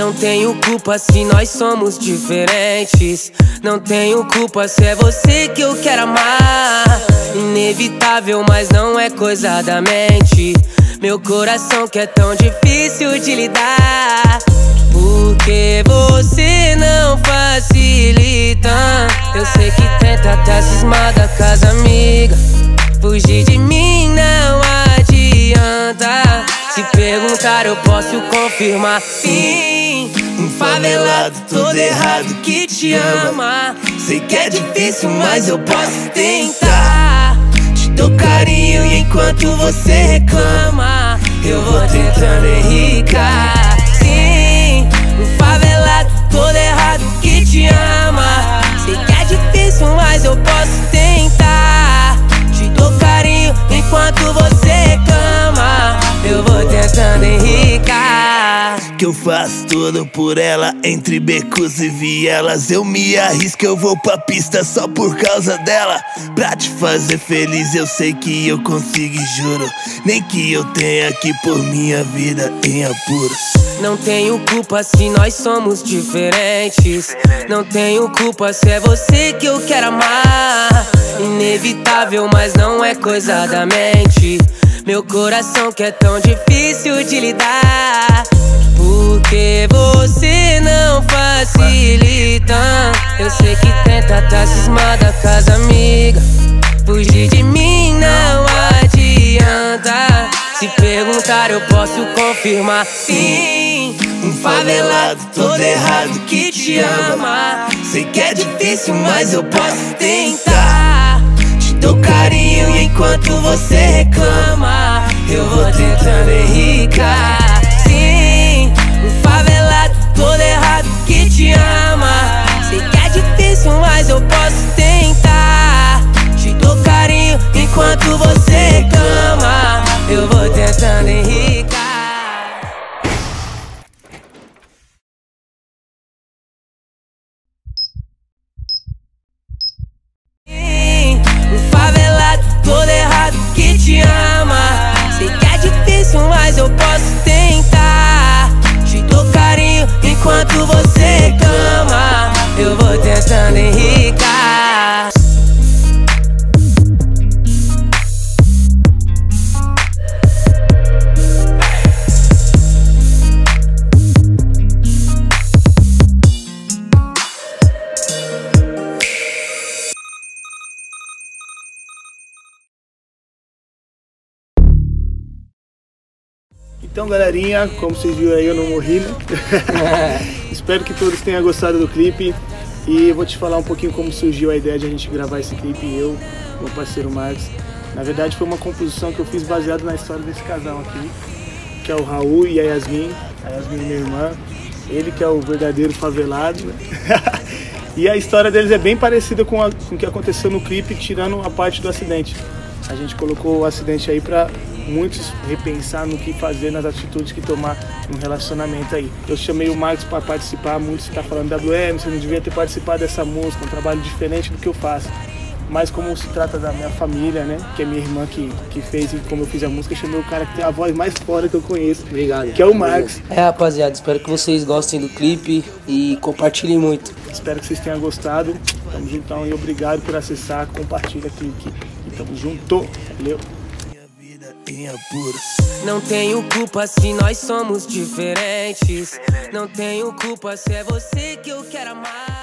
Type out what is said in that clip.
Não tenho culpa se nós somos diferentes. Não tenho culpa se é você que eu quero amar. Inevitável, mas não é coisa da mente. Meu coração que é tão difícil de lidar. Porque você não facilita. Eu sei que tenta tá cismada com as amigas. Fugir de mim não adianta. Se perguntar, eu posso confirmar. Sim, favelado todo errado que te ama. Sei que é difícil, mas eu posso tentar. Te dou carinho e enquanto você reclama, eu vou tentando enricar. Sim, faço tudo por ela, entre becos e vielas. Eu me arrisco, eu vou pra pista só por causa dela. Pra te fazer feliz, eu sei que eu consigo e juro. Nem que eu tenha que pôr minha vida em apuros. Não tenho culpa se nós somos diferentes. Não tenho culpa se é você que eu quero amar. Inevitável, mas não é coisa da mente. Meu coração que é tão difícil de lidar. Eu sei que tenta tá cismada com as amigas. Fugir de mim não adianta. Se perguntar, eu posso confirmar. Sim, um favelado todo errado que te ama. Sei que é difícil, mas eu posso tentar. Te dou carinho e enquanto você reclama, eu vou tentando enricar. Sim, um favelado todo errado que te ama. Então, galerinha, como vocês viram aí, eu não morri, né? Espero que todos tenham gostado do clipe. E eu vou te falar um pouquinho como surgiu a ideia de a gente gravar esse clipe, eu, meu parceiro Marcos. Na verdade, foi uma composição que eu fiz baseado na história desse casal aqui, que é o Raul e a Yasmin. A Yasmin, minha irmã. Ele que é o verdadeiro favelado, né? e a história deles é bem parecida com, a- com o que aconteceu no clipe, tirando a parte do acidente. A gente colocou o acidente aí pra muitos repensar no que fazer, nas atitudes que tomar no relacionamento aí. Eu chamei o Marcos para participar, muitos estão falando, WM, você não devia ter participado dessa música, um trabalho diferente do que eu faço. Mas como se trata da minha família, né, que é minha irmã que, que fez e como eu fiz a música, eu chamei o cara que tem a voz mais fora que eu conheço, Obrigado. que é o Marcos. É, rapaziada, espero que vocês gostem do clipe e compartilhem muito. Espero que vocês tenham gostado. Tamo juntão e obrigado por acessar, compartilha aqui, aqui. Tamo junto. Valeu. Não tenho culpa se nós somos diferentes. Não tenho culpa se é você que eu quero amar.